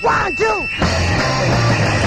One, two.